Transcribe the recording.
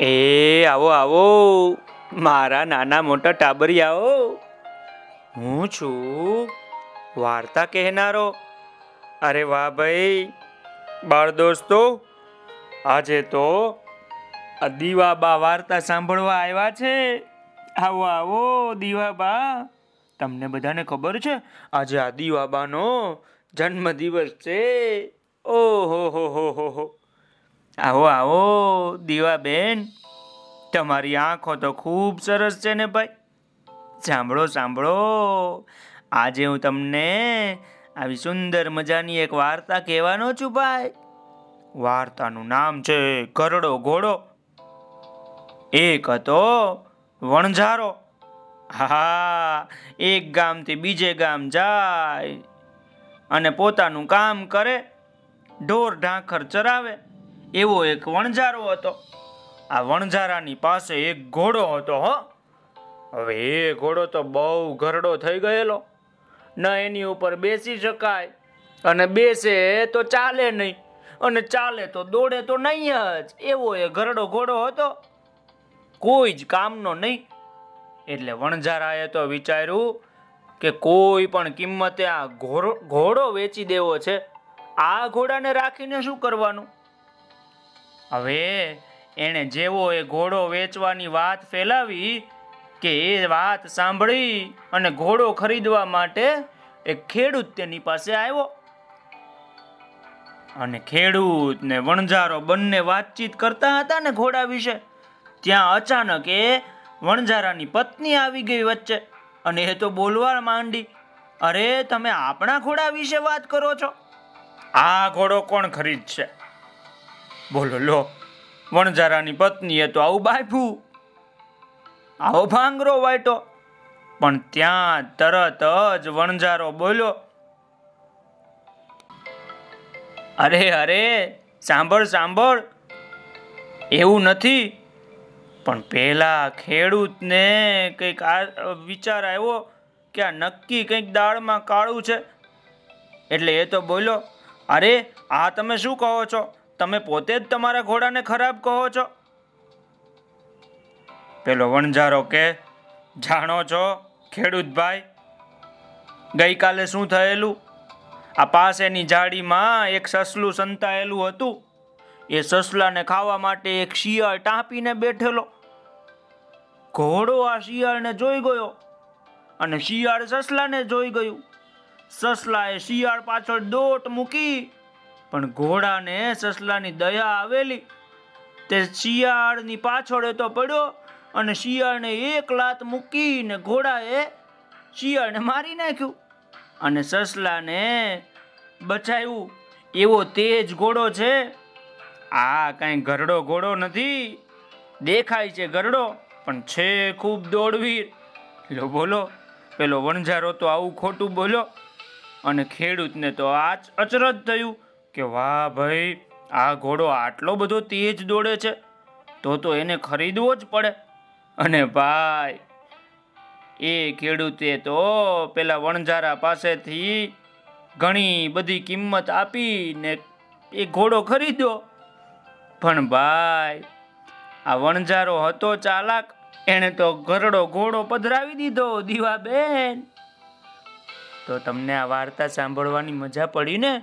એ, આવો આવો. મારા નાના મોટા ટાબરિયાઓ. હું છું વાર્તા કહેનારો. અરે વાહ ભાઈ. બાળ દોસ્તો, આજે તો દીવાબા વાર્તા સાંભળવા આવ્યા છે. આવો આવો, દીવાબા. તમને બધાને ખબર છે, આજે આ દીવાબાનો જન્મ દિવસ છે. ઓહો, હો હો હો હો. આવો આવો, દીવાબેન. તમારી આંખો તો ખૂબ સરસ છે ને ભાઈ. સાંભળો સાંભળો. આજે હું તમને આવી સુંદર મજાની એક વાર્તા કહેવાનો છું ભાઈ. વાર્તાનું નામ છે કરડો ઘોડો. એક હતો વણઝારો. હા, એક ગામથી બીજે ગામ જાય અને પોતાનું કામ કરે, ઢોર ઢાંખર ચરાવે. એવો એક વણઝારો હતો. આ વણઝારાની પાસે એક ઘોડો હતો, હો. હવે એ ઘોડો તો બહુ ઘરડો થઈ ગયેલો. ન એની ઉપર બેસી શકાય. અને બેસે તો ચાલે નહીં. અને ચાલે તો દોડે તો નહીં જ. એવો એ ઘરડો ઘોડો હતો. કોઈ જ કામનો નહીં. એટલે વણઝારાએ તો વિચાર્યું કે કોઈ પણ કિંમતે આ ઘોડો ઘોડો વેચી દેવો છે. આ ઘોડાને રાખીને શું કરવાનું? હવે એણે જેવો એ ઘોડો વેચવાની વાત ફેલાવી કે એ વાત સાંભળી અને ઘોડો ખરીદવા માટે એક ખેડૂત તેની પાસે આવ્યો. અને ખેડૂત ને વણઝારો બંને વાતચીત કરતા હતા ને ઘોડા વિશે. ત્યાં અચાનક એ વણઝારાની પત્ની આવી ગઈ વચ્ચે અને એ તો બોલવા માંડી. અરે, તમે આપણા ઘોડા વિશે વાત કરો છો? આ ઘોડો કોણ ખરીદશે? બોલો, લો. વણઝારાની પત્નીએ તો આવું બાફ્યું આવો ભાંગરો વાટ્યો. પણ ત્યાં તરત જ વણઝારો બોલ્યો, અરે અરે, સાંભળ સાંભળ. એવું નથી. પણ પેલા ખેડૂતને કંઈક વિચાર આવ્યો કે આ નક્કી કંઈક દાળમાં કાળું છે. એટલે એ તો બોલ્યો, અરે, આ તમે શું કહો છો? તમે પોતે જ તમારા ઘોડાને ખરાબ કહો છો? પેલો વણઝારો કે, જાણો છો ખેડૂતભાઈ ગઈકાલે શું થયેલું? આ પાસેની જાડીમાં એક સસલું સંતાયેલું હતું. એ સસલાને ખાવા માટે એક શિયાળ ટાંપીને બેઠેલો. ઘોડો આ શિયાળને જોઈ ગયો અને શિયાળ સસલાને જોઈ ગયું. સસલાએ શિયાળ પાછળ દોટ મૂકી પણ ઘોડાને સસલાની દયા આવેલી. તે શિયાળની પાછળ તો પડ્યો અને શિયાળને એક લાત મૂકીને ઘોડાએ શિયાળને મારી નાખ્યું અને સસલાને બચાવ્યું. એવો તેજ ઘોડો છે. આ કાંઈ ગરડો ઘોડો નથી. દેખાય છે ગરડો પણ છે ખૂબ દોડવીર. લો બોલો, પેલો વણઝારો તો આવું ખોટું બોલો અને ખેડૂતને તો આ અચરજ થયું. કે વાહ ભાઈ, આ ઘોડો આટલો બધો તેજ દોડે છે, તો તો એને ખરીદવો જ પડે. અને ભાઈ, એ ખેડૂતે તો પેલા વણઝારા પાસેથી ઘણી બધી કિંમત આપીને એ ઘોડો ખરીદ્યો. પણ ભાઈ, આ વણઝારો હતો ચાલાક, એણે તો ઘરડો ઘોડો પધરાવી દીધો, દીવાબેન. તો તમને આ વાર્તા સાંભળવાની મજા પડી ને?